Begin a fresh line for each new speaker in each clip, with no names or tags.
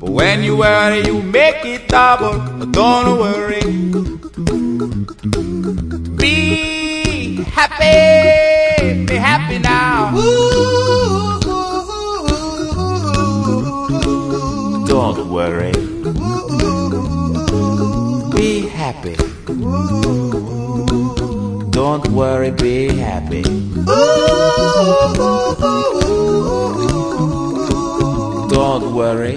But when you worry, you make it double. Don't worry. Be happy. Be happy now. Don't worry. Be happy. Don't worry, be happy. Don't worry.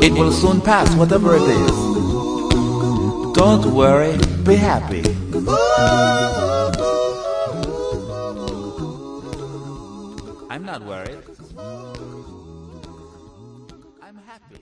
It will soon pass, whatever it is. Don't worry, be happy. I'm not worried. I'm happy.